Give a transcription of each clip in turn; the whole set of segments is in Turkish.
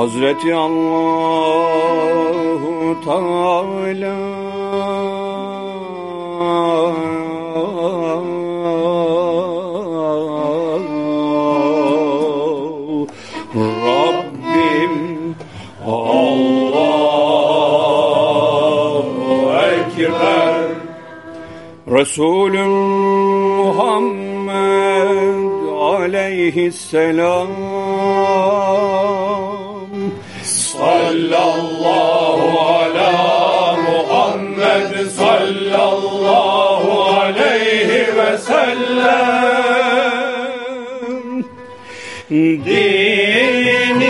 Hazreti Allahu Teala. Rabbim Allahu Ekber. Resulüm Muhammed aleyhisselam sallallahu aleyhi ve sellem. Dinim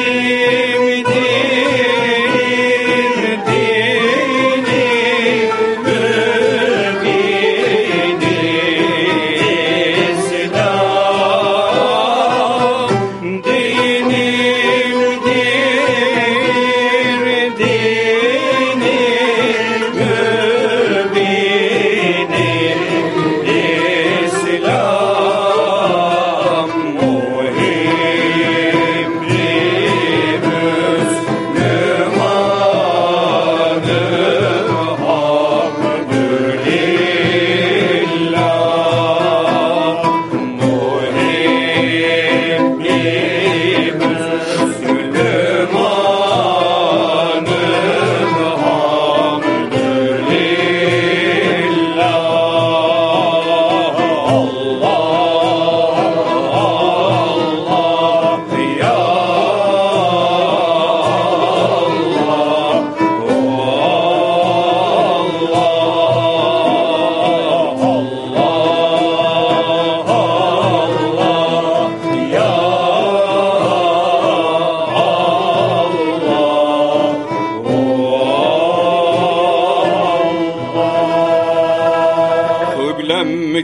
Amen.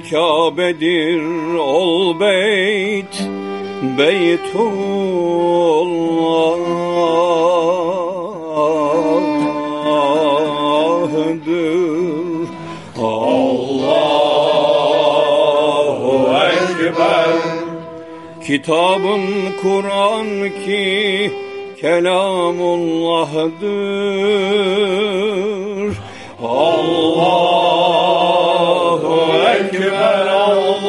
Kabe'dir ol beyt Beytullah'dır Allahu Ekber. Kitabın Kur'an ki kelamullah'dır Allahu Ekber Allah